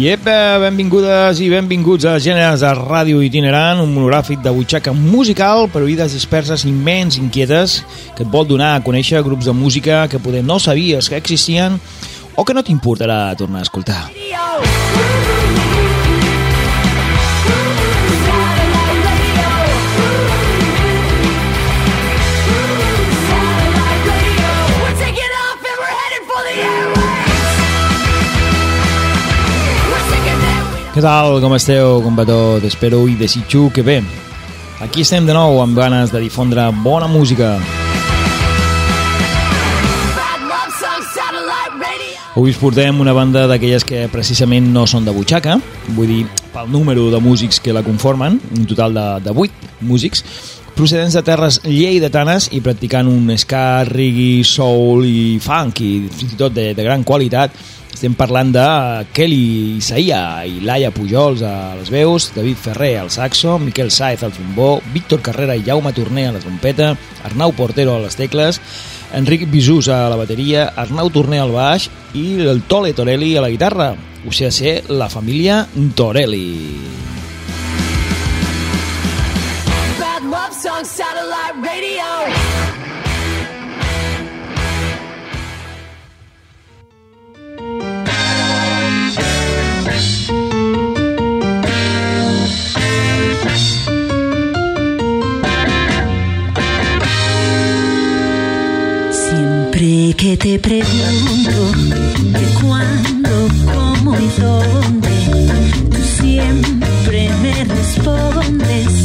Iep, benvingudes i benvinguts a Gèneres de Ràdio Itinerant, un monogràfic de butxaca musical per oïdes disperses immens, inquietes, que et vol donar a conèixer grups de música que poder no sabies que existien o que no t'importarà tornar a escoltar. Radio. Què tal, com esteu, com va tot? Espero i desitjo que bé. Aquí estem de nou amb ganes de difondre bona música. Avui us portem una banda d'aquelles que precisament no són de butxaca, vull dir, pel número de músics que la conformen, un total de, de 8 músics, procedents de terres lleidatanes i practicant un ska, reggae, soul i funk, i fins i tot de, de gran qualitat. Estem parlant de Kelly Isaia i Laia Pujols a les veus, David Ferrer al saxo, Miquel Saez al trombó, Víctor Carrera i Jaume Torner a la trompeta, Arnau Portero a les tecles, Enric Bisús a la bateria, Arnau Torner al baix i el Tole Torelli a la guitarra. O sigui, ser la família Torelli. Satellite Radio. Siempre que te pregunto de cuándo, cómo y dónde, tú siempre me respondes.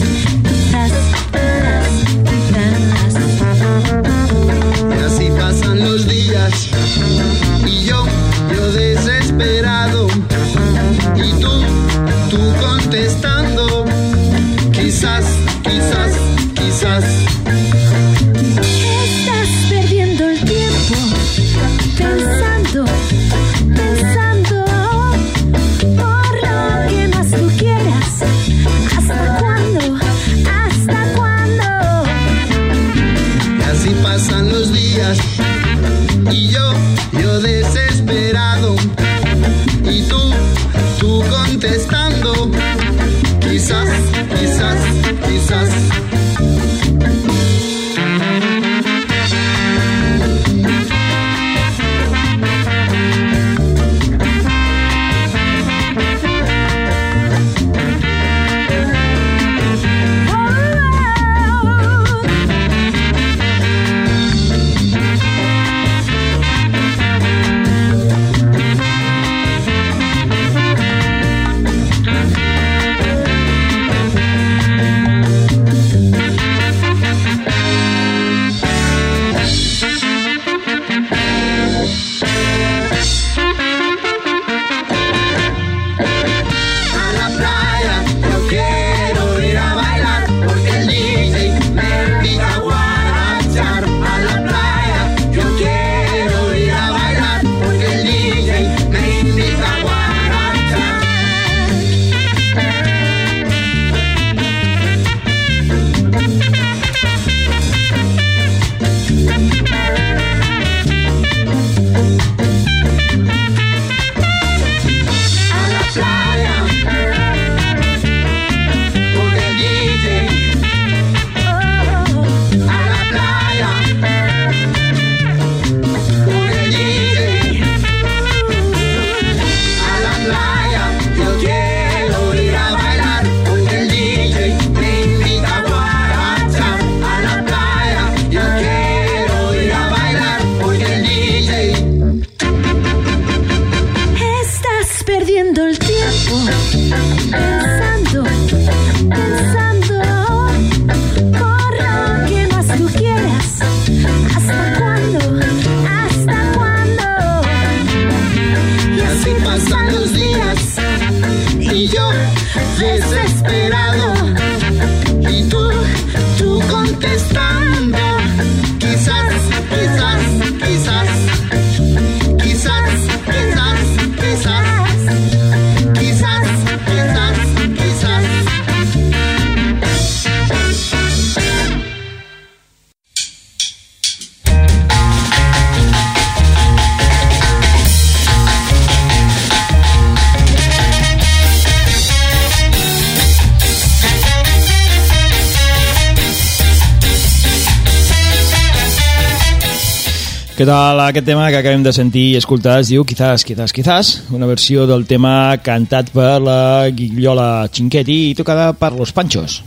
Què tal aquest tema que acabem de sentir i escoltar es diu Quizás, quizás, quizás, una versió del tema cantat per la Guillola Cinquetti i tocada per Los Panchos.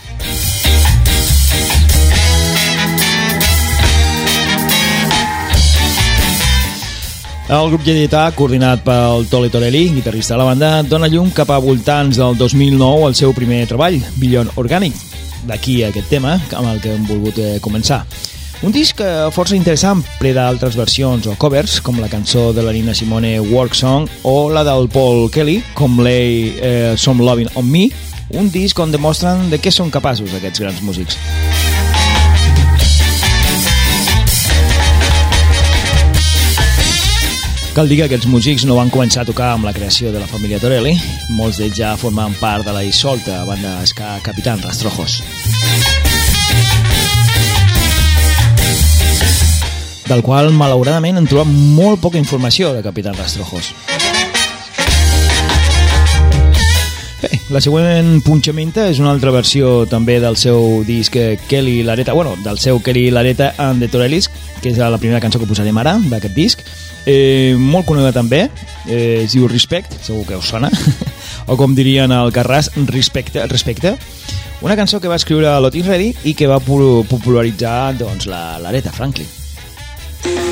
El grup lleidatà, coordinat pel Tole Torelli, guitarrista de la banda, dona llum cap a voltants del 2009 al seu primer treball, Billion Organic. D'aquí aquest tema, amb el que hem volgut eh, començar. Un disc eh, força interessant, ple d'altres versions o covers, com la cançó de la Nina Simone Work Song o la del Paul Kelly, com Lay eh, Some Loving on Me, un disc on demostren de què són capaços aquests grans músics. Cal dir que aquests músics no van començar a tocar amb la creació de la família Torelli, molts d'ells ja formaven part de la dissolta banda ska Capitán Rastrojos. Del qual malauradament en trobem molt poca informació de Capitán Rastrojos. Bé, la següent punxamenta és una altra versió també del seu disc eh, Kelly Lareta, bueno, del seu Kelly Lareta and the Torellis, que és la primera cançó que posarem ara d'aquest disc. Eh, molt coneguda també, eh, es diu Respect, segur que us sona, o com dirien al Carràs, Respecte, Respecte. Una cançó que va escriure l'Otis Reddy i que va popularitzar doncs, l'Aretha Franklin. Bye.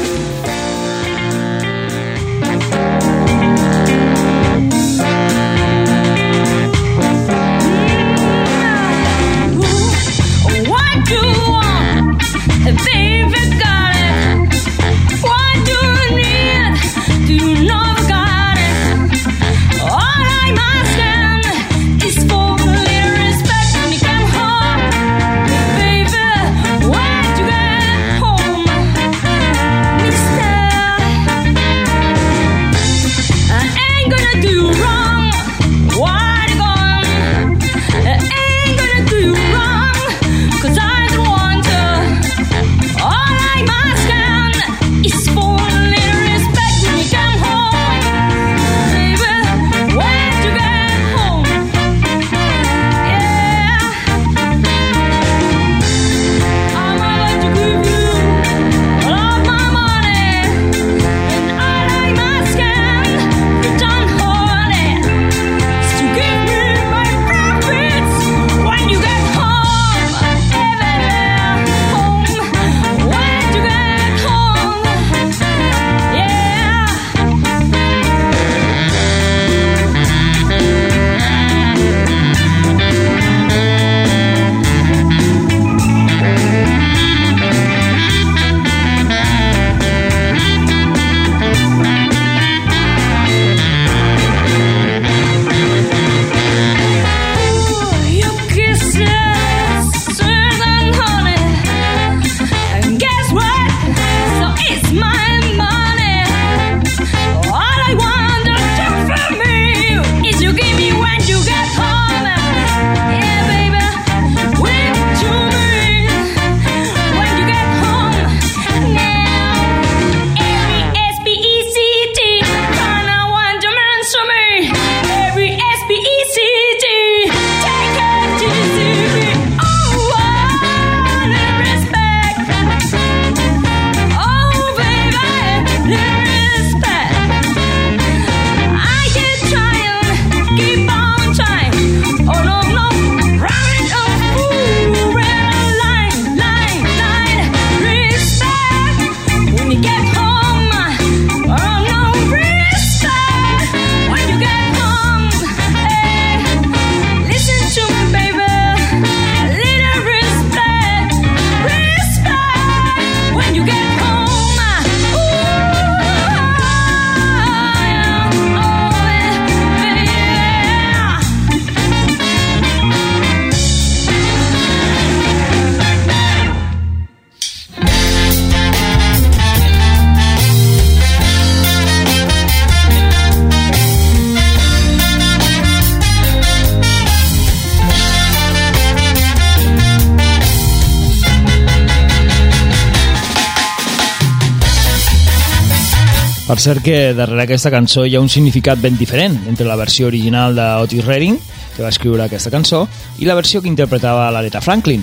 Per cert que darrere aquesta cançó hi ha un significat ben diferent entre la versió original d'Otis Redding, que va escriure aquesta cançó, i la versió que interpretava l'Aretha Franklin.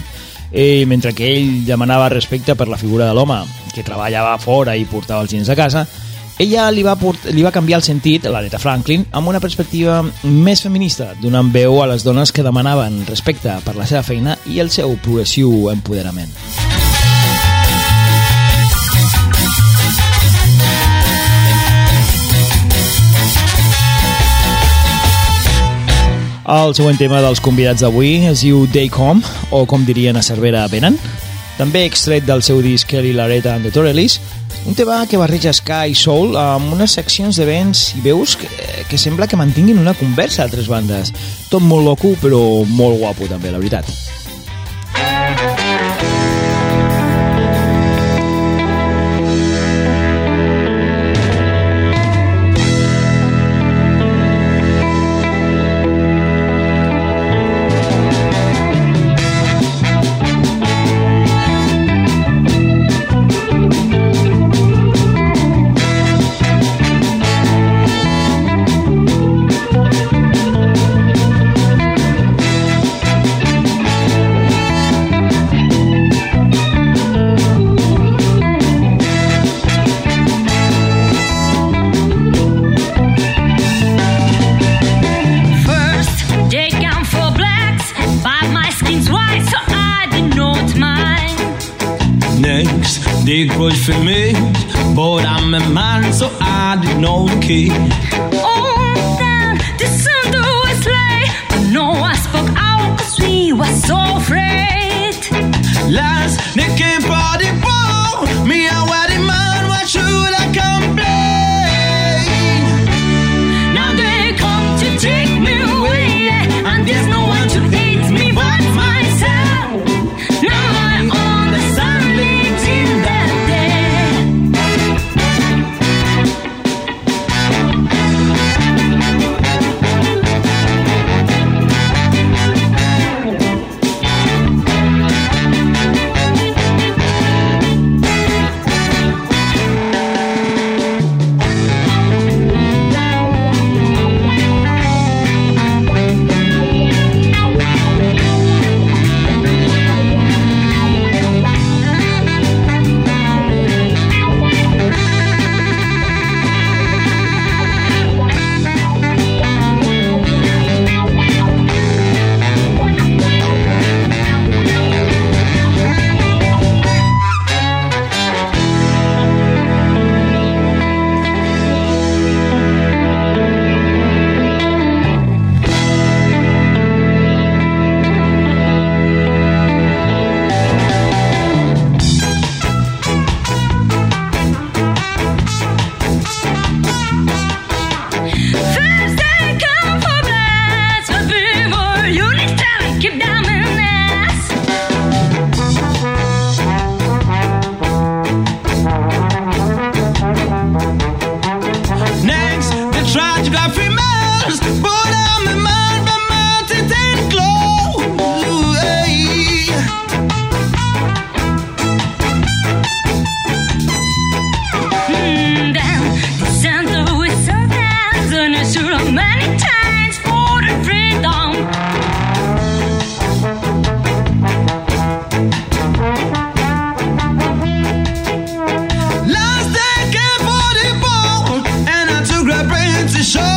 I mentre que ell demanava respecte per la figura de l'home que treballava fora i portava els gens a casa, ella li va, li va canviar el sentit, l'Aretha Franklin, amb una perspectiva més feminista, donant veu a les dones que demanaven respecte per la seva feina i el seu progressiu empoderament. El següent tema dels convidats d'avui es diu They Come, o com dirien a Cervera, venen. També extret del seu disc Kelly Lareta and the Torellis, un tema que barreja ska i soul amb unes seccions de vents i veus que, que sembla que mantinguin una conversa a tres bandes. Tot molt loco, però molt guapo també, la veritat. Key. show.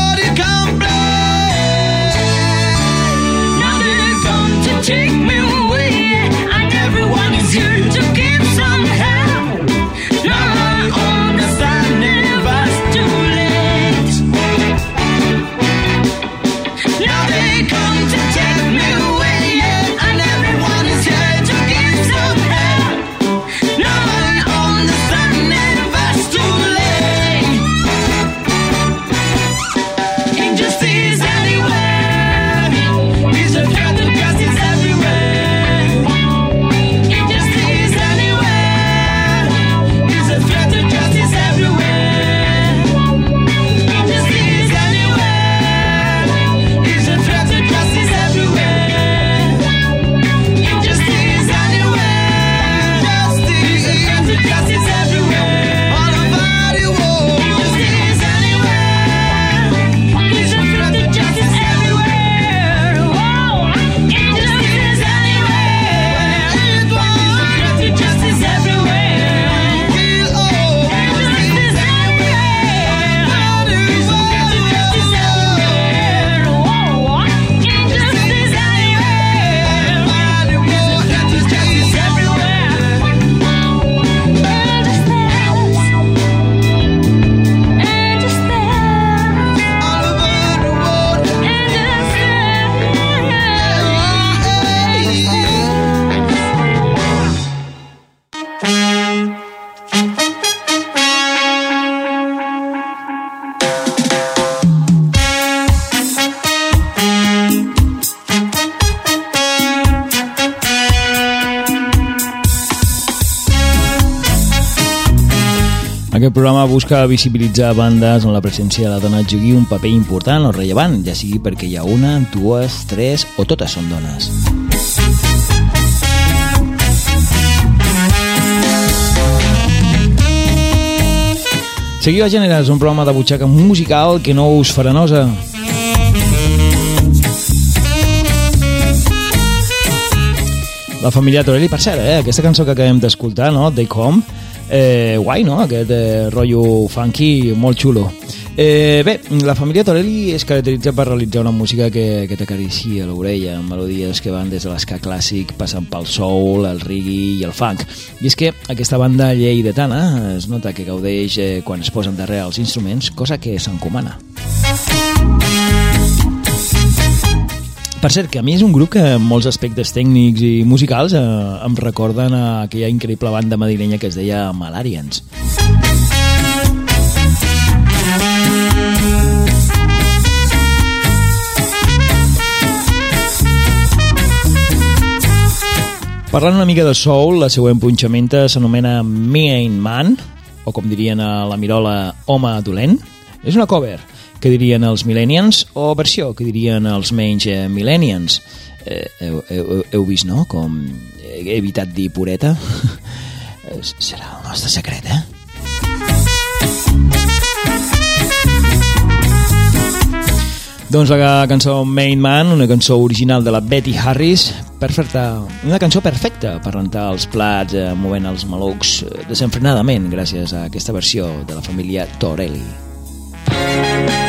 Aquest programa busca visibilitzar bandes on la presència de la dona jugui un paper important o rellevant, ja sigui perquè hi ha una, dues, tres o totes són dones. Seguiu a Gèneres, un programa de butxaca musical que no us farà nosa. La família Torelli, per cert, eh? aquesta cançó que acabem d'escoltar, no? They Come, eh, guai, no? Aquest eh, rotllo funky molt xulo. Eh, bé, la família Torelli es caracteritza per realitzar una música que, que t'acaricia l'orella, amb melodies que van des de l'esca clàssic, passant pel soul, el reggae i el funk. I és que aquesta banda lleidatana es nota que gaudeix eh, quan es posen darrere els instruments, cosa que s'encomana. Per cert, que a mi és un grup que en molts aspectes tècnics i musicals eh, em recorden a aquella increïble banda madrilenya que es deia Malarians. Parlant una mica de soul, la següent punxamenta s'anomena Me Ain't Man, o com dirien a la Mirola, Home Dolent. És una cover, que dirien els millennials, o versió, que dirien els menys eh, millennials. Eh, heu, heu, heu vist, no?, com he evitat dir pureta. Eh, Serà el nostre secret, eh? Doncs la cançó Main Man, una cançó original de la Betty Harris, perfecta, una cançó perfecta per rentar els plats eh, movent els malucs eh, desenfrenadament gràcies a aquesta versió de la família Torelli. Can't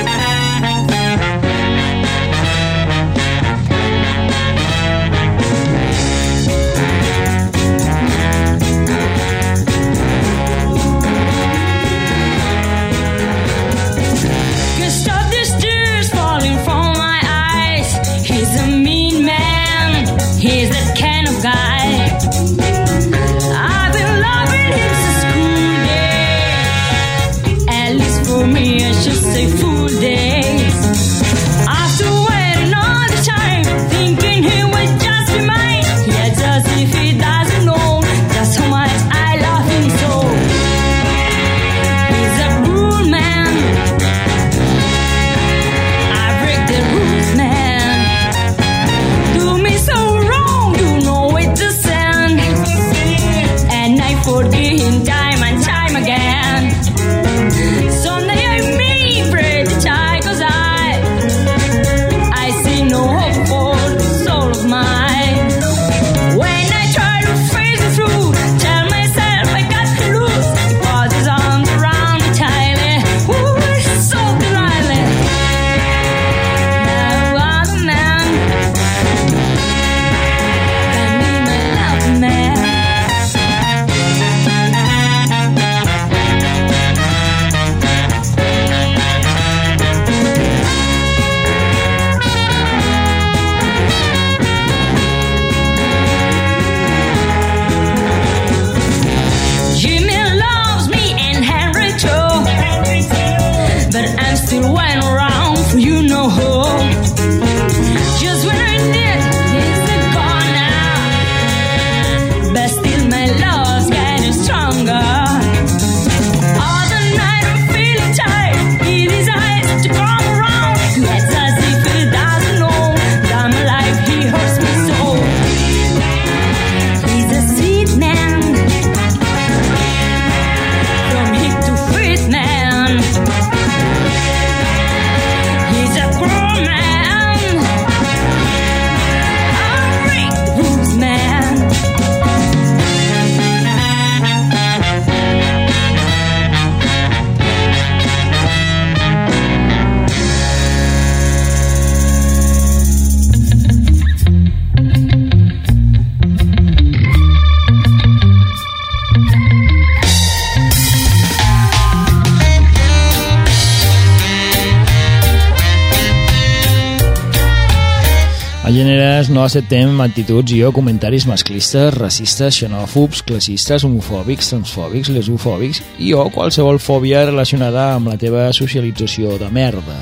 acceptem actituds i o comentaris masclistes, racistes, xenòfobs, classistes, homofòbics, transfòbics, lesofòbics i o qualsevol fòbia relacionada amb la teva socialització de merda.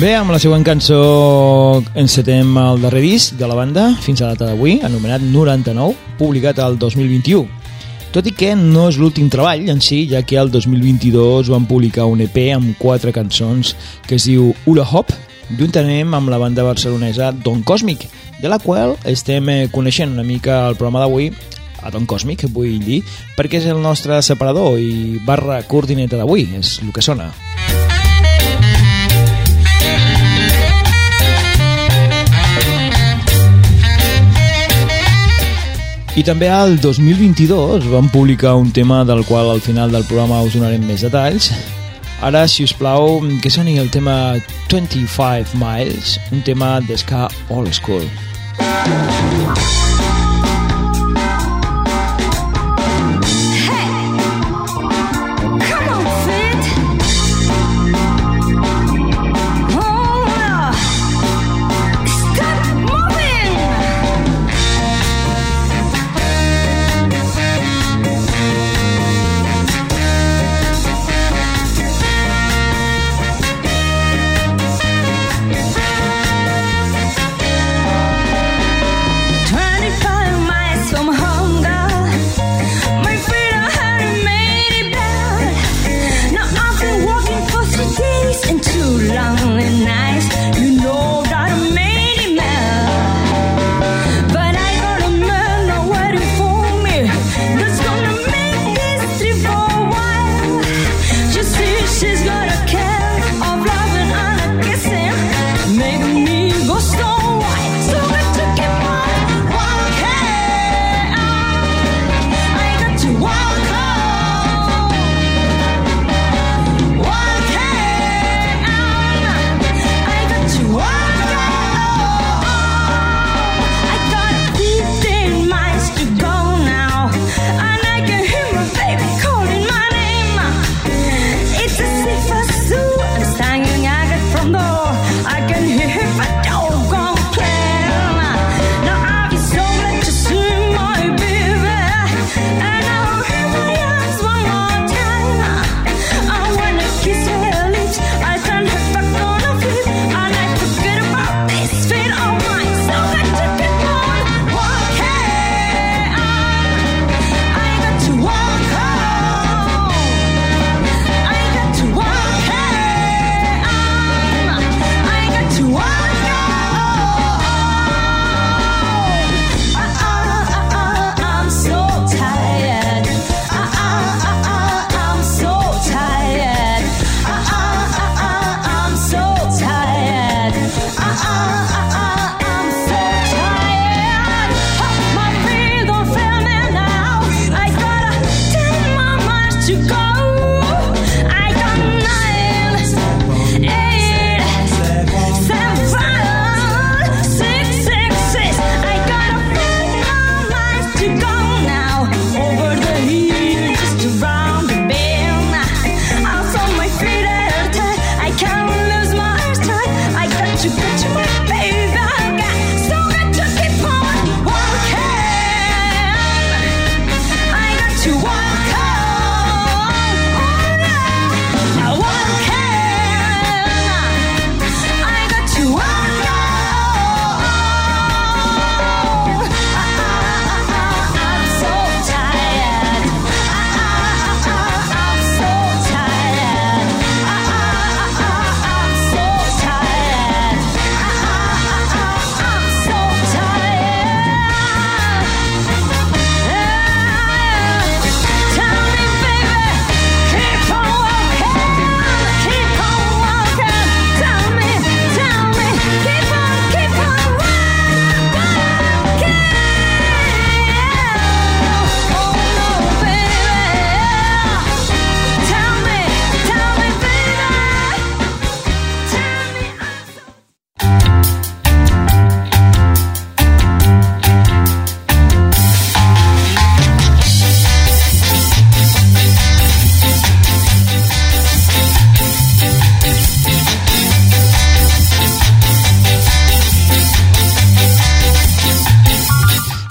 Bé, amb la següent cançó encetem el darrer disc de la banda fins a data d'avui, anomenat 99, publicat al 2021. Tot i que no és l'últim treball en si, ja que el 2022 van publicar un EP amb quatre cançons que es diu Hula Hop, juntament amb la banda barcelonesa Don Cosmic, de la qual estem eh, coneixent una mica el programa d'avui a Don Cosmic, vull dir, perquè és el nostre separador i barra coordineta d'avui, és el que sona. Música I també al 2022 vam publicar un tema del qual al final del programa us donarem més detalls. Ara, si us plau, que soni el tema 25 Miles, un tema d'esca old school.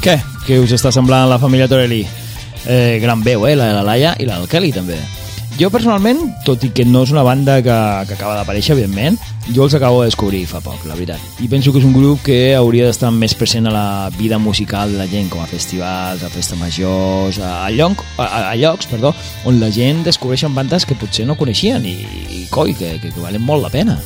Què? Què us està semblant la família Torelli? Eh, gran veu, eh? La de la Laia i la del Kelly, també. Jo, personalment, tot i que no és una banda que, que acaba d'aparèixer, evidentment, jo els acabo de descobrir fa poc, la veritat. I penso que és un grup que hauria d'estar més present a la vida musical de la gent, com a festivals, a festes majors, a, a, lloc, a, a llocs perdó, on la gent descobreixen bandes que potser no coneixien i, i coi, que, que, que valen molt la pena.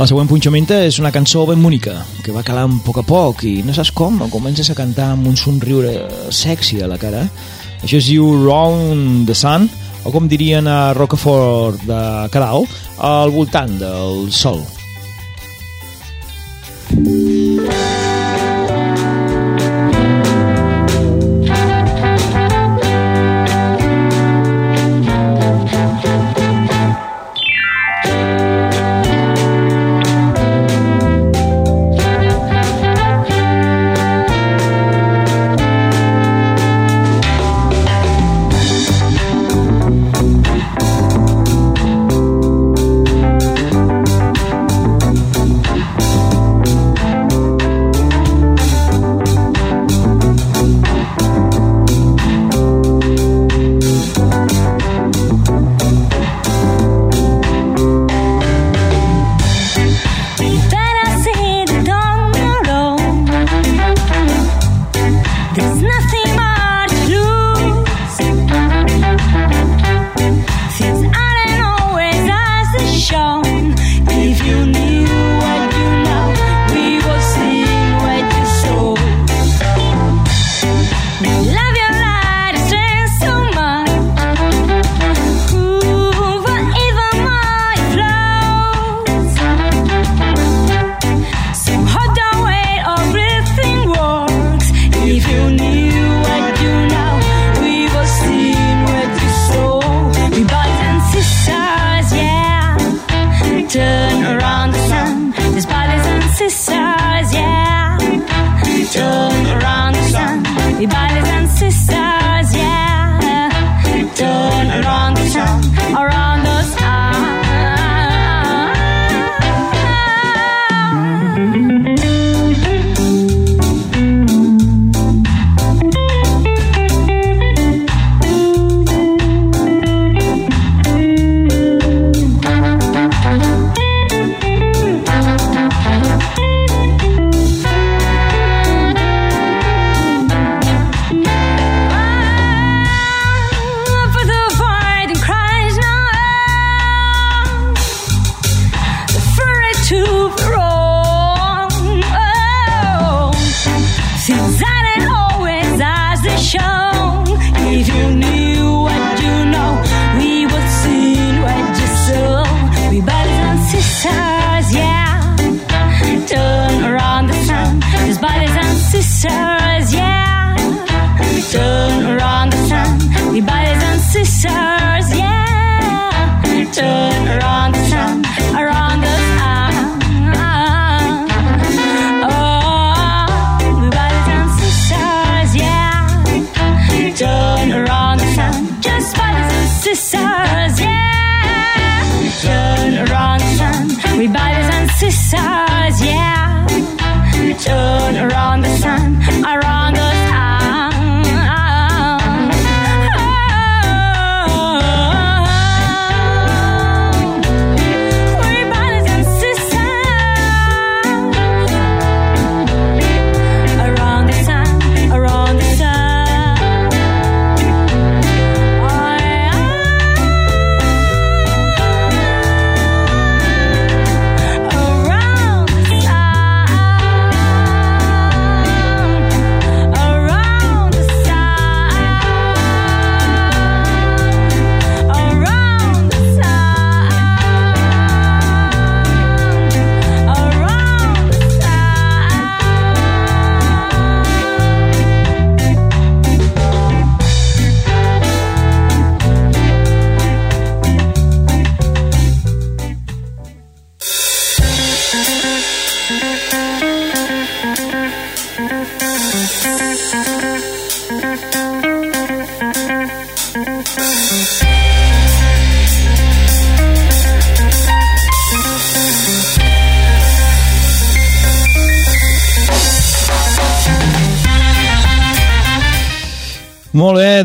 La següent punxamenta és una cançó ben bonica, que va calant a poc a poc i no saps com, comences a cantar amb un somriure sexy a la cara. Això es diu Round the Sun, o com dirien a Rocafort de Cadal, al voltant del sol.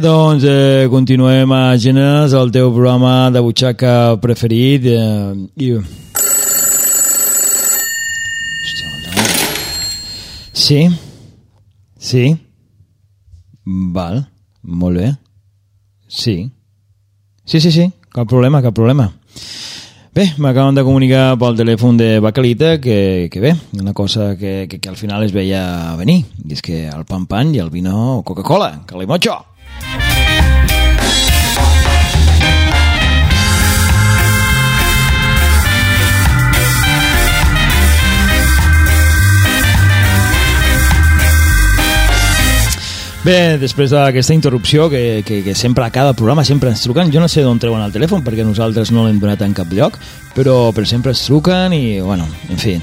Doncs eh, continuem a Gèneres, el teu programa de butxaca preferit. Eh, i... Sí? Sí? Val, molt bé. Sí. Sí, sí, sí, cap problema, cap problema. Bé, m'acaben de comunicar pel telèfon de Bacalita que, que bé, una cosa que, que, que al final es veia venir, i és que el pan pan i el vino Coca-Cola, calimocho. Bé, després d'aquesta interrupció que, que, que sempre a cada programa sempre ens truquen, jo no sé d'on treuen el telèfon perquè nosaltres no l'hem donat en cap lloc, però, però sempre ens truquen i, bueno, en fi,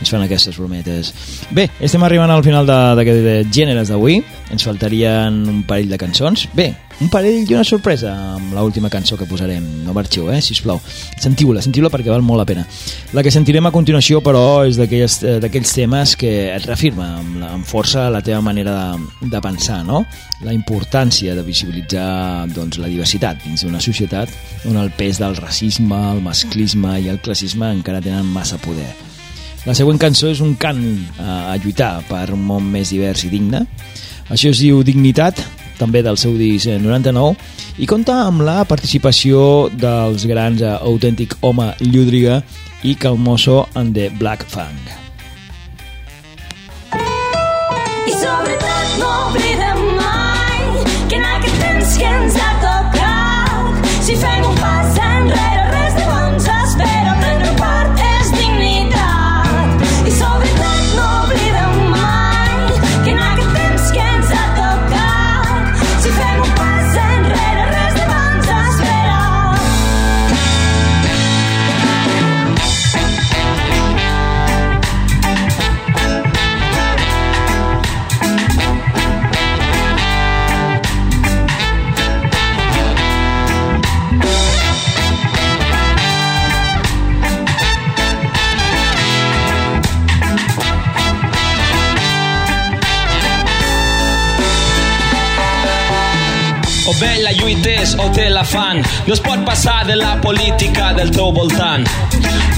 ens fan aquestes brometes. Bé, estem arribant al final d'aquest de, de gèneres d'avui, ens faltarien un parell de cançons. Bé, un parell i una sorpresa amb l'última cançó que posarem. No marxeu, eh, sisplau. Sentiu-la, sentiu-la perquè val molt la pena. La que sentirem a continuació, però, és eh, d'aquells temes que et reafirma amb, la- amb força la teva manera de, de pensar, no? La importància de visibilitzar doncs, la diversitat dins d'una societat on el pes del racisme, el masclisme i el classisme encara tenen massa poder. La següent cançó és un cant a, a lluitar per un món més divers i digne. Això es diu Dignitat, també del seu disc eh, 99, i compta amb la participació dels grans eh, Autèntic Home Llúdriga i Calmoso and the Black Fang. I sobretot lluites o te la fan. No es pot passar de la política del teu voltant.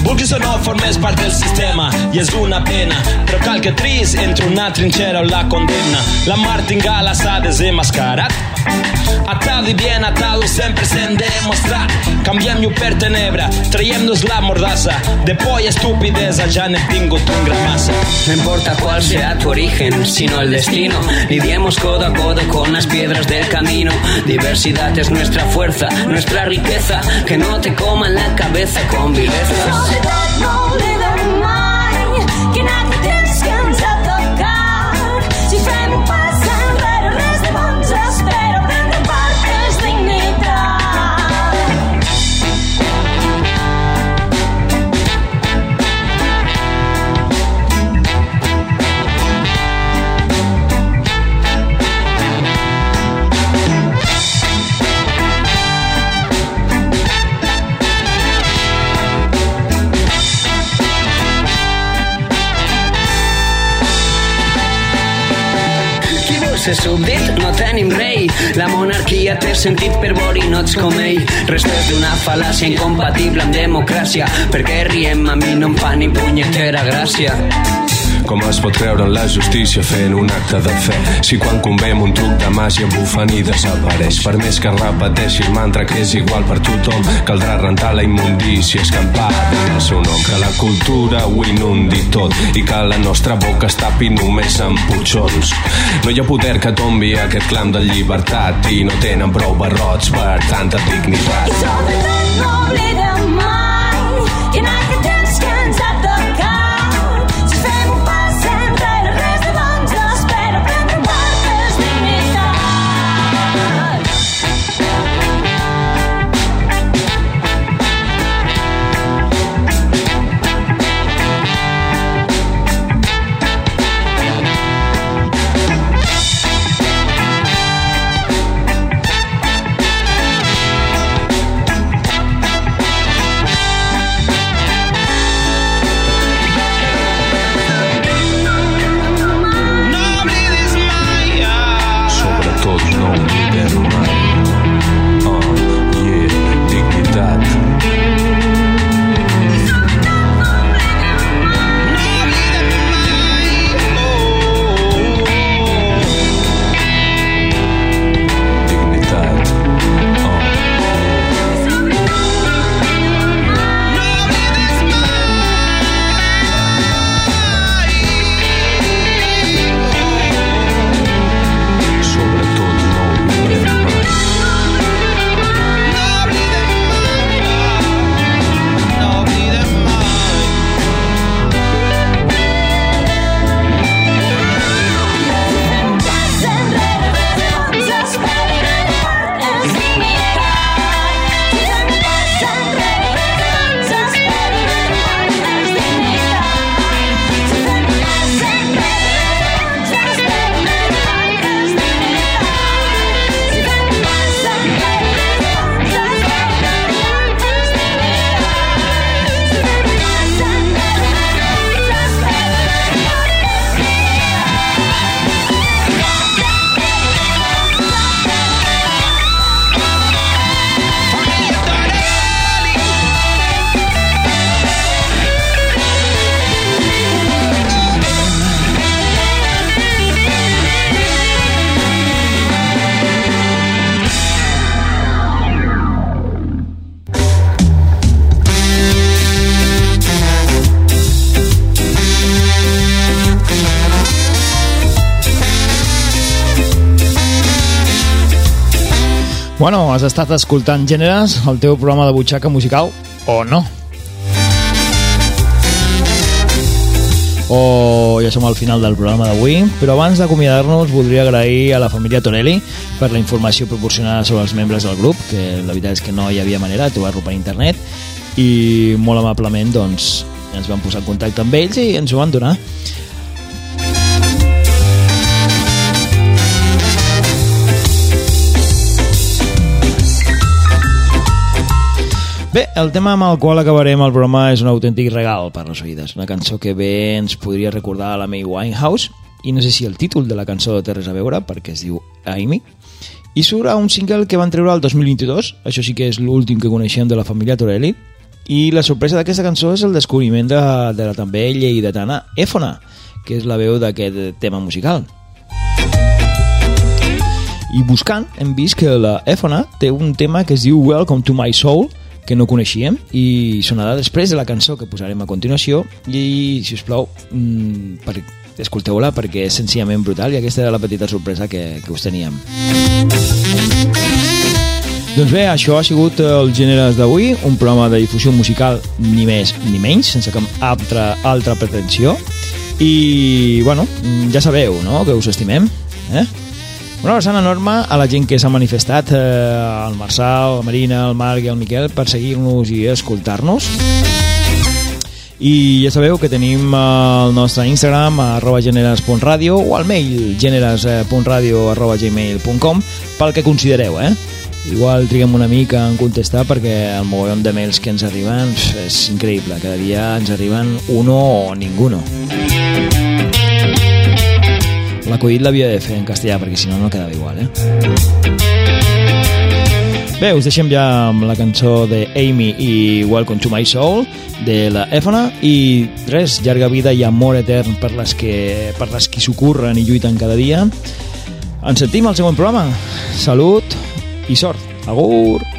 Vulguis o no formes part del sistema i és una pena, però cal que tris entre una trinxera o la condemna. La martingala s'ha desenmascarat. Atado y bien atado sempre s'hem demostrat. Canviem-ho per tenebra, traiem-nos la mordassa. De por i estupidesa ja n'hem tingut un gran massa. No importa cuál sea tu origen, sino el destino. Lidiemos codo a codo con las piedras del camino. Diversidad es nuestra fuerza, nuestra riqueza. Que no te coman la cabeza con vilezas. Ser súbdit? No tenim rei. La monarquia té sentit per borinots com ell. Restes d'una fal·làcia incompatible amb democràcia. Perquè riem a mi no em fa ni punyetera gràcia. Com es pot creure en la justícia fent un acte de fe? Si quan convé un truc de màgia bufen i desapareix. Per més que repeteixi el mantra que és igual per tothom caldrà rentar la immundícia escampar en el seu nom. Que la cultura ho inundi tot i que la nostra boca es tapi només amb putxons. No hi ha poder que tombi aquest clam de llibertat i no tenen prou barrots per tanta dignitat. I sobretot no oblidem Bueno, has estat escoltant Gèneres, el teu programa de butxaca musical, o no? O ja som al final del programa d'avui, però abans d'acomiadar-nos voldria agrair a la família Torelli per la informació proporcionada sobre els membres del grup, que la veritat és que no hi havia manera de trobar-lo per internet, i molt amablement doncs, ens vam posar en contacte amb ells i ens ho van donar. Bé, el tema amb el qual acabarem el programa és un autèntic regal per les oïdes. Una cançó que bé ens podria recordar a la May Winehouse i no sé si el títol de la cançó té res a veure perquè es diu Amy. I surt a un single que van treure el 2022 això sí que és l'últim que coneixem de la família Torelli. I la sorpresa d'aquesta cançó és el descobriment de, de la també lleidatana Èfona que és la veu d'aquest tema musical. I buscant hem vist que la Èfona té un tema que es diu Welcome to my soul que no coneixíem i sonarà després de la cançó que posarem a continuació i, si us plau, mmm, per, escolteu-la perquè és senzillament brutal i aquesta era la petita sorpresa que, que us teníem. Doncs bé, això ha sigut el Gèneres d'avui, un programa de difusió musical ni més ni menys, sense cap altra, altra pretensió. I, bueno, ja sabeu, no?, que us estimem, eh? Una abraçada enorme a la gent que s'ha manifestat, eh, el Marçal, la Marina, el Marc i el Miquel, per seguir-nos i escoltar-nos. I ja sabeu que tenim el nostre Instagram, arroba generes.radio, o el mail generes.radio arroba gmail.com, pel que considereu, eh? Igual triguem una mica en contestar perquè el mogollon de mails que ens arriben és increïble. Cada dia ens arriben uno o ninguno. L'acudit l'havia de fer en castellà perquè si no no quedava igual, eh? Bé, us deixem ja amb la cançó de Amy i Welcome to my soul de la Èfona i res, llarga vida i amor etern per les que, per les que s'ocorren i lluiten cada dia. Ens sentim al següent programa. Salut i sort. Agur!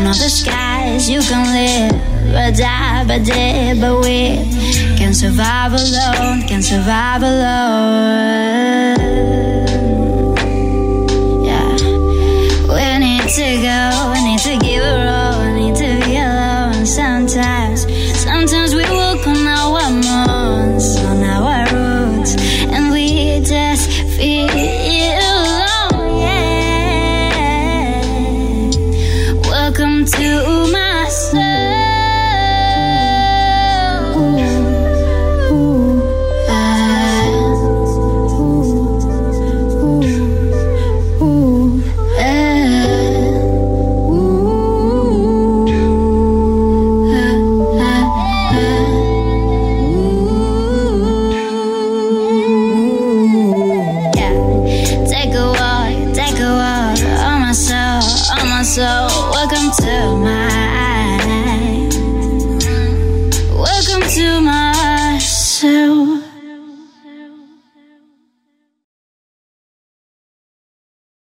another skies. You can live or die by day, but we can survive alone, can survive alone. Yeah, we need to go.